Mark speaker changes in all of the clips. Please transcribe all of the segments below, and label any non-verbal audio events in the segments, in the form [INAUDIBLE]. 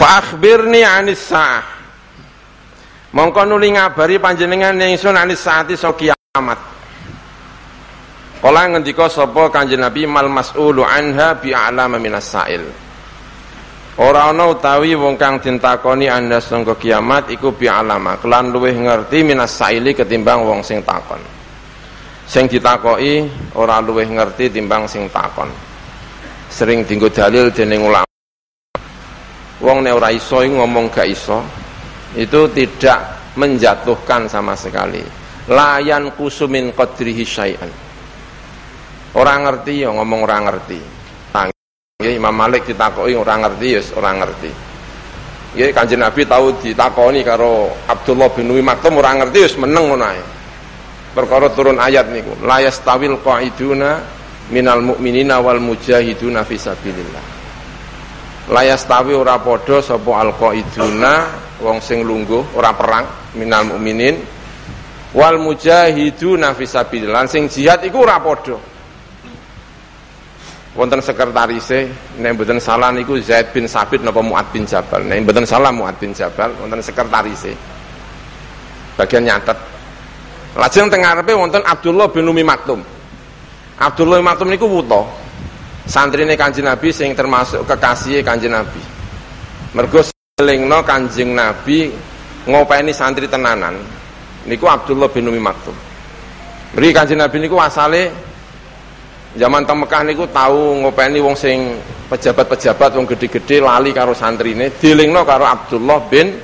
Speaker 1: Fa akhbirni anis sa'ah. Mongko nuli ngabari panjenengan ingsun anis saati so kiamat. Kala ngendika sapa Kanjeng Nabi mal mas'ulu anha bi a'lama minas sa'il. Ora ana utawi wong kang ditakoni anda sangka kiamat iku bi alama kelan luwih ngerti minas saili ketimbang wong sing takon. Sing ditakoki ora luwih ngerti timbang sing takon. Sering dinggo dalil dening ulama. Wong nek ora iso ngomong gak iso itu tidak menjatuhkan sama sekali. Layan kusumin qadrihi syai'an. Orang ngerti ya ngomong orang ngerti Ya, Imam Malik ditakoki orang ngerti ya orang ngerti. Ya Kanjeng Nabi tahu ditakoni karo Abdullah bin Umi Maktum orang ngerti ya meneng ngono ae. Perkara turun ayat niku, la yastawil qaiduna minal mu'minina wal mujahiduna fi sabilillah. La yastawi ora padha sapa al qaiduna wong sing lungguh ora perang minal mu'minin. Wal mujahiduna fi sabilillah. Sing jihad iku ora padha. Wonten sekretarise nek mboten salah niku Zaid bin Sabit napa Muad bin Jabal. Nek mboten salah Muad bin Jabal wonten sekretarise. Bagian nyatet. Lajeng teng ngarepe wonten Abdullah bin Umi Maktum. Abdullah bin Maktum niku wuto santrine Kanjeng Nabi sing termasuk kekasih Kanjeng Nabi mergo selingno Kanjeng Nabi ngopeni santri tenanan niku Abdullah bin Umi Maktum Beri Kanjeng Nabi niku asale Zaman teng Mekah niku tahu ngopeni wong sing pejabat-pejabat wong gede-gede lali karo santrine, dilingno karo Abdullah bin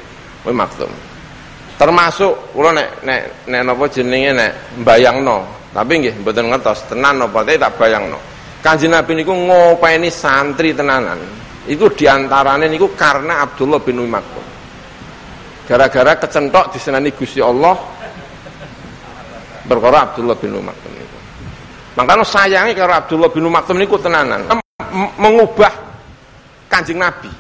Speaker 1: Umi Maktum. Termasuk kula nek nek nek napa jenenge nek mbayangno, tapi nggih mboten ngertos tenan napa tak bayangno. Kanjeng Nabi niku ngopeni santri tenanan. Iku diantarane niku karena Abdullah bin Maktum. Gara-gara kecentok disenani Gusti Allah perkara Abdullah bin Maktum. Makanya sayangi karo Abdullah bin Maktum niku tenanan mengubah Kanjeng Nabi.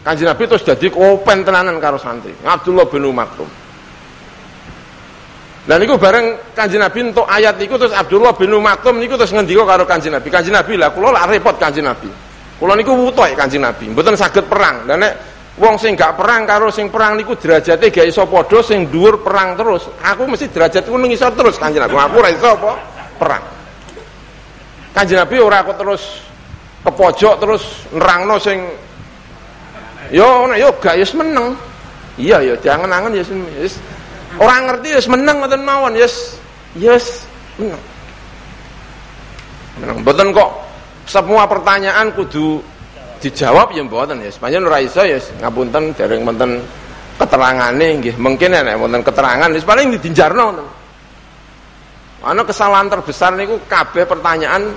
Speaker 1: Kanjeng Nabi terus jadi open tenanan karo santri. Abdullah bin Maktum. Dan niku bareng Kanjeng Nabi untuk ayat niku terus Abdullah bin Maktum niku terus ngendika karo Kanjeng Nabi. Kanjeng Nabi lah kula lah repot Kanjeng Nabi. Kula niku wutoy Kanjeng Nabi, mboten saged perang. Dan nek wong sing gak perang karo sing perang niku derajate gak iso padha sing dhuwur perang terus. Aku mesti derajatku ning isor terus Kanjeng Nabi. Aku ora iso apa? perang. Kanjeng Nabi ora kok terus ke pojok terus nerangno sing yo nek yo gak yes meneng. Iya ya jangan angen ya yes. Orang ngerti yes meneng ngoten mawon yes. Yes meneng. Meneng mboten kok semua pertanyaan kudu dijawab ya mboten ya. Sepanjang ora ya ngapunten dereng wonten keterangane nggih. Mungkin nek wonten keterangan wis paling didinjarno ngoten. Ana kesalahan terbesar niku kabeh pertanyaan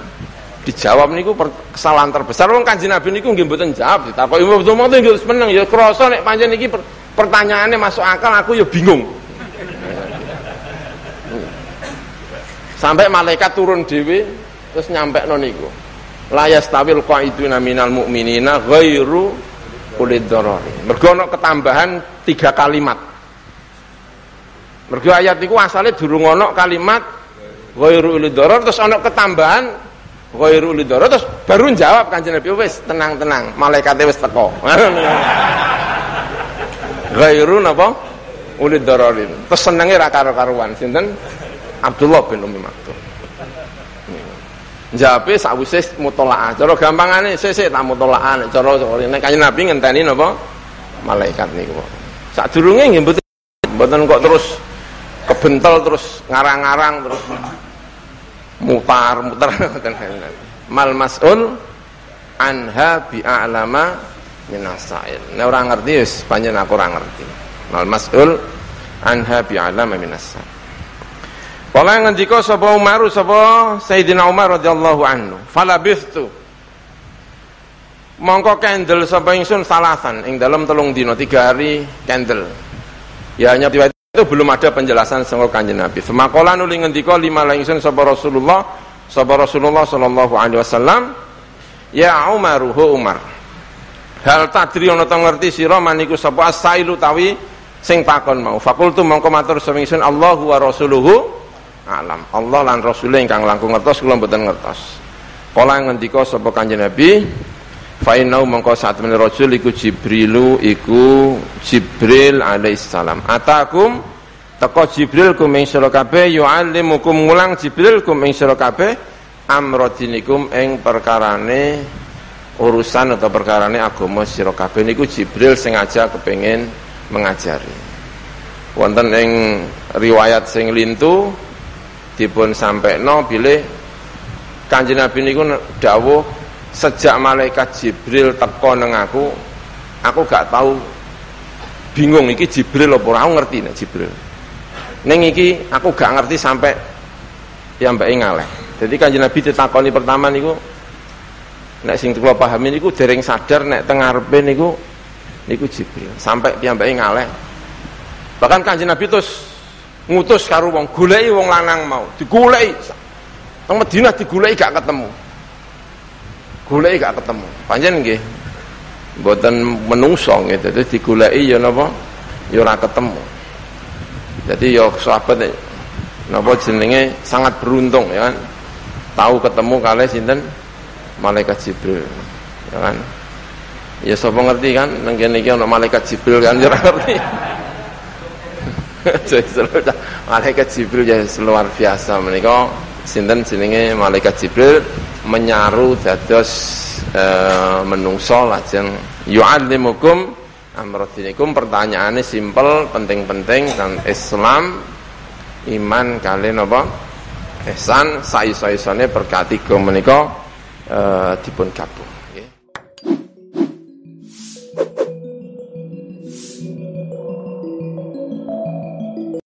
Speaker 1: dijawab niku kesalahan terbesar wong Kanjeng Nabi niku nggih mboten jawab ditakoki betul mboten nggih seneng ya krasa nek pancen iki pertanyaannya masuk akal aku ya bingung. Sampai malaikat turun dewi terus nyampe niku. La yastawil qaiduna minal mu'minina ghairu ulid darari. Mergo ketambahan tiga kalimat. Mergo ayat niku asale durung ana kalimat ghairu ulidoro terus ana ketambahan ghairu ulidoro terus baru jawab kanjeng Nabi wis tenang-tenang malaikate wis teko [LAUGHS] ghairu napa ulidororin terus senenge ra karo-karuan sinten Abdullah bin Umi Maktum Jape sakwise mutolaah. Cara gampangane sesuk tak mutolaah nek cara nek Kanjeng Nabi ngenteni napa? Malaikat niku. Sadurunge nggih mboten mboten kok terus kebentel terus ngarang-ngarang terus mutar mutar [LAUGHS] mal mas'ul anha bi a'lama minasail nek ora ngerti wis panjen aku ora ngerti mal mas'ul anha bi a'lama minasail Kala ngendika sapa Umar sapa Sayyidina Umar radhiyallahu anhu falabithtu mongko kendel sapa ingsun salasan ing dalam telung dina tiga hari kendel ya hanya tiba itu belum ada penjelasan sangka kanjeng Nabi. Semakola nuli ngendika lima ingsun sapa Rasulullah sapa Rasulullah sallallahu alaihi wasallam ya Umar hu Umar. Hal tadri ana ta ngerti sira maniku sapa asailu tawi sing takon mau. Fakultu mongko matur sapa Allahu wa rasuluhu alam. Allah lan rasul ingkang langkung ngertos kula mboten ngertos. Kala ngendika sapa kanjeng Nabi? Fa innahu mongko satmene rajul iku jibrilu iku jibril alaihissalam atakum? Teko jibril kum ing sira kabeh yu'allimukum mulang jibril kum ing sira kabeh amradinikum ing perkarane urusan atau perkarane agama sira kabeh. Niku jibril sengaja kepengin mengajari. Wonten ing riwayat sing lintu dipun no bilih Kanjeng Nabi niku dawuh sejak malaikat Jibril teko neng aku, aku gak tahu bingung iki Jibril apa ora ngerti nek Jibril. Ning iki aku gak ngerti sampai yang mbak ngaleh. Jadi Kanjeng Nabi ditakoni pertama niku nek sing kula pahami niku dereng sadar nek teng ngarepe niku niku Jibril sampai piyambake ngaleh. Bahkan Kanjeng Nabi terus ngutus karo wong goleki wong lanang mau, digoleki Nang Madinah digulai gak ketemu. Gulai gak ketemu. Panjen nggih. Mboten menungso gitu. Dadi digulai ya napa? Ya ora ketemu. Jadi ya sahabat napa jenenge sangat beruntung ya kan. Tahu ketemu kali sinten malaikat Jibril. Ya kan. Ya sapa ngerti kan nang kene iki ana malaikat Jibril kan ya ngerti. [LAUGHS] malaikat Jibril ya luar biasa menika. Sinten jenenge malaikat Jibril? Menyaru dados e, menungso lajeng yu'allimukum amradinikum pertanyaannya simpel penting-penting dan Islam. Iman kalian apa? Ihsan. Sai-saisane berkati menika e, dipun kabul